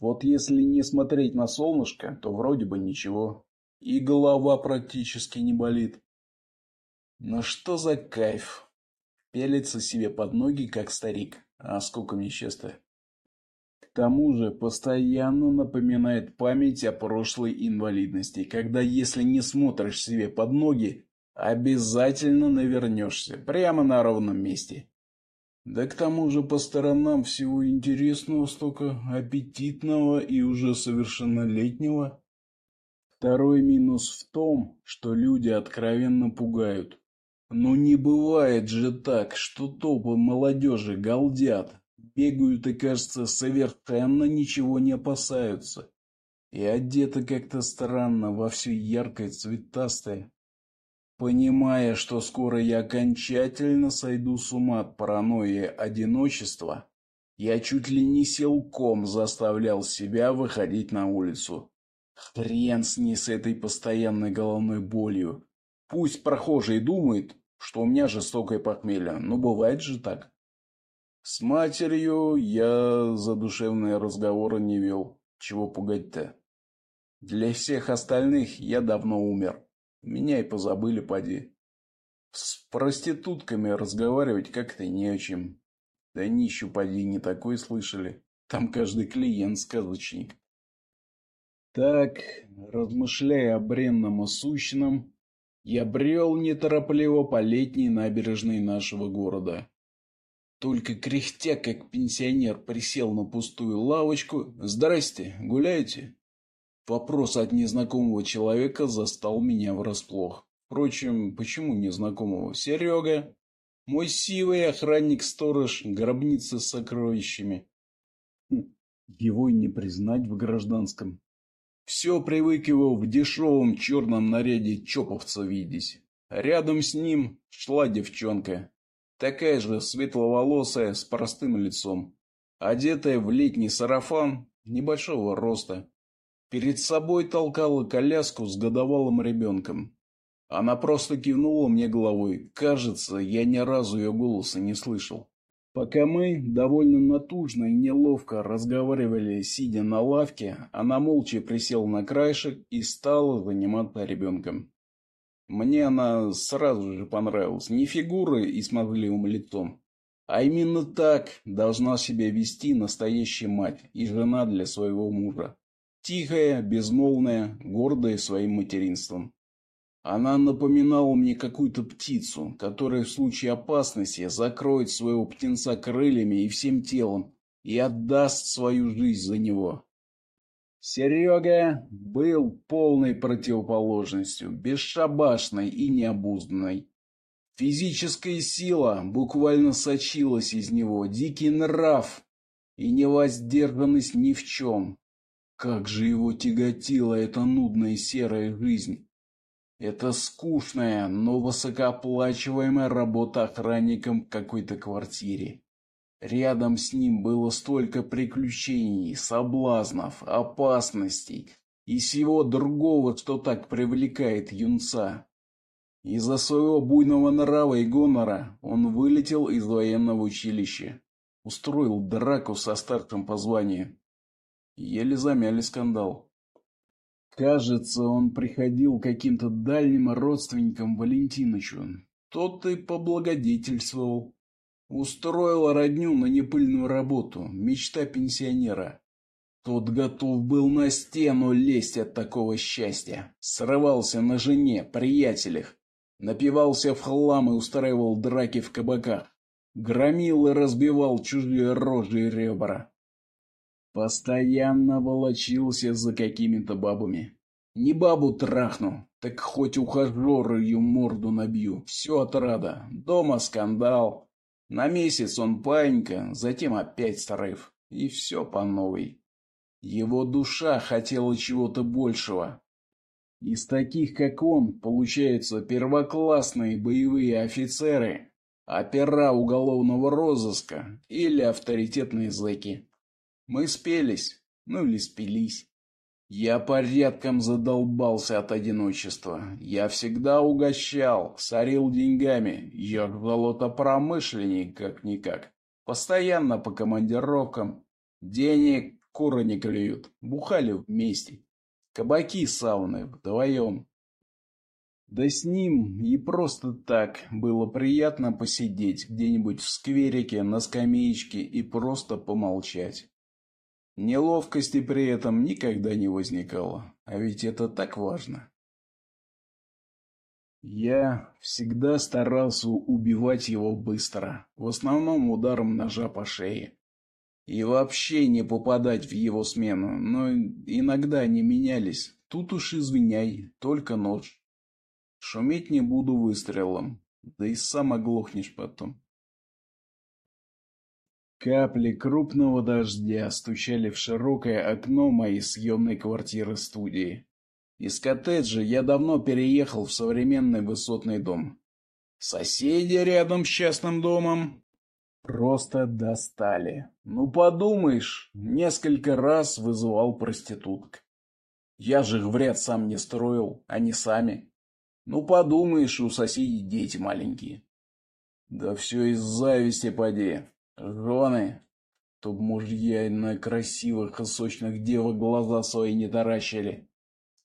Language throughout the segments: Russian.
Вот если не смотреть на солнышко, то вроде бы ничего. И голова практически не болит. Но что за кайф? Пелится себе под ноги, как старик. А сколько мне счастья. К тому же постоянно напоминает память о прошлой инвалидности, когда если не смотришь себе под ноги, обязательно навернешься, прямо на ровном месте. Да к тому же по сторонам всего интересного столько аппетитного и уже совершеннолетнего. Второй минус в том, что люди откровенно пугают. Но не бывает же так, что толпы молодежи галдят, бегают и, кажется, совершенно ничего не опасаются. И одеты как-то странно во все яркое цветастое. Понимая, что скоро я окончательно сойду с ума от паранойи одиночества, я чуть ли не силком заставлял себя выходить на улицу. Хрен с ней с этой постоянной головной болью. Пусть прохожий думает, что у меня жестокое похмелье, но бывает же так. С матерью я задушевные разговоры не вел. Чего пугать-то? Для всех остальных я давно умер. Меня и позабыли, поди. С проститутками разговаривать как-то не о чем. Да нищу, поди, не такой слышали. Там каждый клиент сказочник. Так, размышляя о бренном и я брел неторопливо по летней набережной нашего города. Только кряхтя, как пенсионер, присел на пустую лавочку. «Здрасте, гуляете?» Вопрос от незнакомого человека застал меня врасплох. Впрочем, почему незнакомого? Серега, мой сивый охранник-сторож гробницы с сокровищами. Хм, его и не признать в гражданском. Все привык его в дешевом черном наряде чоповца видеть. Рядом с ним шла девчонка. Такая же светловолосая, с простым лицом. Одетая в летний сарафан небольшого роста. Перед собой толкала коляску с годовалым ребенком. Она просто кивнула мне головой. Кажется, я ни разу ее голоса не слышал. Пока мы довольно натужно и неловко разговаривали, сидя на лавке, она молча присела на краешек и стала заниматься ребенком. Мне она сразу же понравилась. Не фигурой и смазливым лицом, а именно так должна себя вести настоящая мать и жена для своего мужа. Тихая, безмолвная, гордая своим материнством. Она напоминала мне какую-то птицу, которая в случае опасности закроет своего птенца крыльями и всем телом и отдаст свою жизнь за него. Серега был полной противоположностью, бесшабашной и необузданной. Физическая сила буквально сочилась из него, дикий нрав и невоздержанность ни в чем. Как же его тяготила эта нудная серая жизнь. Это скучная, но высокооплачиваемая работа охранником какой-то квартире. Рядом с ним было столько приключений, соблазнов, опасностей и всего другого, что так привлекает юнца. Из-за своего буйного нрава и гонора он вылетел из военного училища, устроил драку со старшим по званию еле замяли скандал. Кажется, он приходил каким-то дальним родственникам Валентинычу. Тот и поблагодетельствовал. Устроил родню на непыльную работу, мечта пенсионера. Тот готов был на стену лезть от такого счастья. Срывался на жене, приятелях. Напивался в хлам и устраивал драки в кабаках. Громил и разбивал чужие рожи и ребра. Постоянно волочился за какими-то бабами. Не бабу трахну, так хоть ухажеру ее морду набью. Все отрада. Дома скандал. На месяц он панька, затем опять срыв. И все по новой. Его душа хотела чего-то большего. Из таких, как он, получаются первоклассные боевые офицеры, опера уголовного розыска или авторитетные зэки. Мы спелись, ну или спились. Я порядком задолбался от одиночества. Я всегда угощал, сорил деньгами. Я золотопромышленник, как-никак. Постоянно по командировкам. Денег корони клюют. Бухали вместе. Кабаки сауны вдвоем. Да с ним и просто так было приятно посидеть где-нибудь в скверике, на скамеечке и просто помолчать. Неловкости при этом никогда не возникало, а ведь это так важно. Я всегда старался убивать его быстро, в основном ударом ножа по шее. И вообще не попадать в его смену, но иногда они менялись. Тут уж извиняй, только нож. Шуметь не буду выстрелом, да и сам оглохнешь потом. Капли крупного дождя стучали в широкое окно моей съемной квартиры-студии. Из коттеджа я давно переехал в современный высотный дом. Соседи рядом с частным домом просто достали. Ну подумаешь, несколько раз вызывал проституток. Я же их вряд сам не строил, они сами. Ну подумаешь, у соседей дети маленькие. Да все из зависти поди. Жены, чтоб мужья на красивых и сочных девок глаза свои не таращили.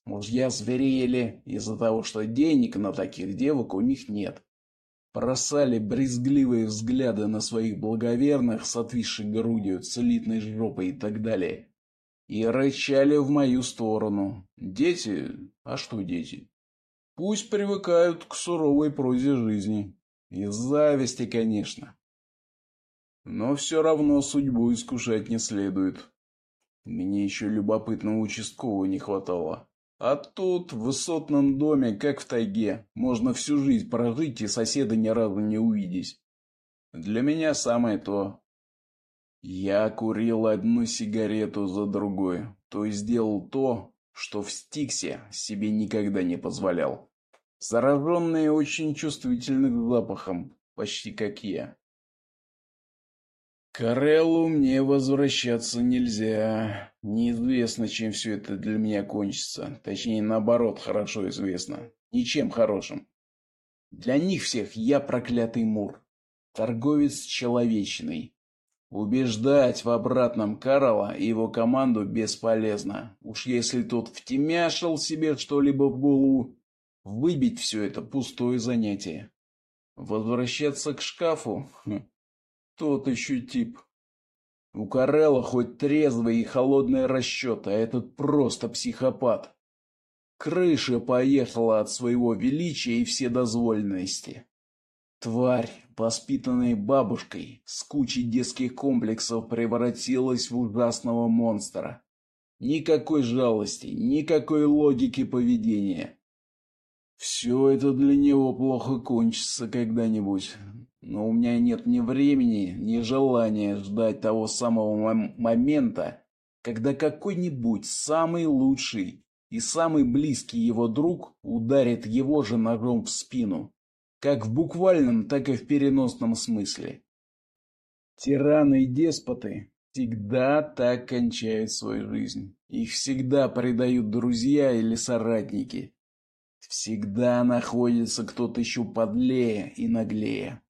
Мужья зверели из-за того, что денег на таких девок у них нет. Бросали брезгливые взгляды на своих благоверных с отвисшей грудью, целитной жопой и так далее. И рычали в мою сторону. Дети? А что дети? Пусть привыкают к суровой прозе жизни. Из зависти, конечно. Но все равно судьбу искушать не следует. Мне еще любопытного участкового не хватало. А тут, в высотном доме, как в тайге, можно всю жизнь прожить и соседа ни разу не увидеть. Для меня самое то. Я курил одну сигарету за другой, то есть делал то, что в Стиксе себе никогда не позволял. Зараженные очень чувствительным запахом, почти как я. К Ореллу мне возвращаться нельзя. Неизвестно, чем все это для меня кончится. Точнее, наоборот, хорошо известно. Ничем хорошим. Для них всех я проклятый Мур. Торговец человечный. Убеждать в обратном Карла и его команду бесполезно. Уж если тот втемяшил себе что-либо в голову, выбить все это пустое занятие. Возвращаться к шкафу? Хм. Тот еще тип. У Карелла хоть трезвый и холодный расчет, а этот просто психопат. Крыша поехала от своего величия и вседозволенности. Тварь, воспитанная бабушкой, с кучей детских комплексов превратилась в ужасного монстра. Никакой жалости, никакой логики поведения. Все это для него плохо кончится когда-нибудь. Но у меня нет ни времени, ни желания ждать того самого мом момента, когда какой-нибудь самый лучший и самый близкий его друг ударит его же ножом в спину, как в буквальном, так и в переносном смысле. Тираны и деспоты всегда так кончают свою жизнь. Их всегда предают друзья или соратники. Всегда находится кто-то еще подлее и наглее.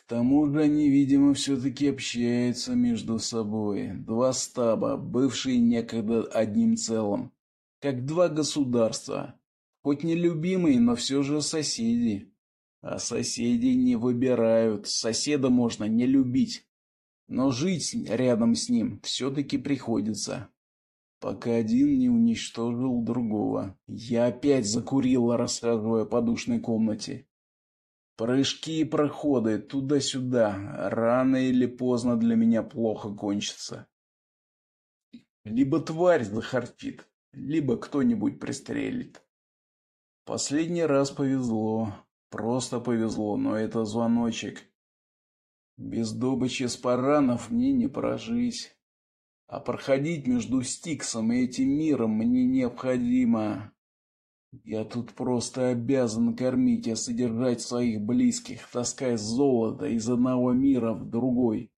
К тому же они, видимо, все-таки общаются между собой. Два стаба, бывшие некогда одним целым, как два государства. Хоть не любимые, но все же соседи. А соседи не выбирают, соседа можно не любить. Но жить рядом с ним все-таки приходится. Пока один не уничтожил другого. Я опять закурила, расхаживая по душной комнате. Прыжки и проходы туда-сюда рано или поздно для меня плохо кончатся. Либо тварь захарчит, либо кто-нибудь пристрелит. Последний раз повезло, просто повезло, но это звоночек. Без добычи спаранов мне не прожить. А проходить между Стиксом и этим миром мне необходимо. Я тут просто обязан кормить и содержать своих близких, таская золото из одного мира в другой.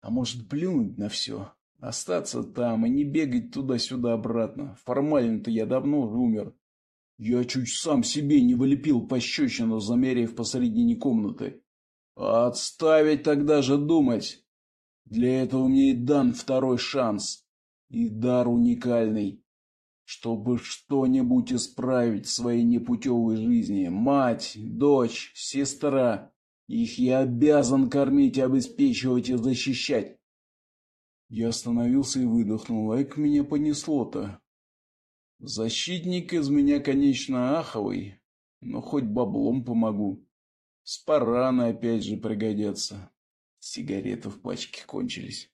А может плюнуть на все, остаться там и не бегать туда-сюда обратно. Формально-то я давно умер. Я чуть сам себе не вылепил пощечину, замерив посредине комнаты. Отставить тогда же думать. Для этого мне и дан второй шанс. И дар уникальный. Чтобы что-нибудь исправить в своей непутевой жизни. Мать, дочь, сестра. Их я обязан кормить, обеспечивать и защищать. Я остановился и выдохнул. Эк, меня понесло-то. Защитник из меня, конечно, аховый, но хоть баблом помогу. Спараны опять же пригодятся. Сигареты в пачке кончились.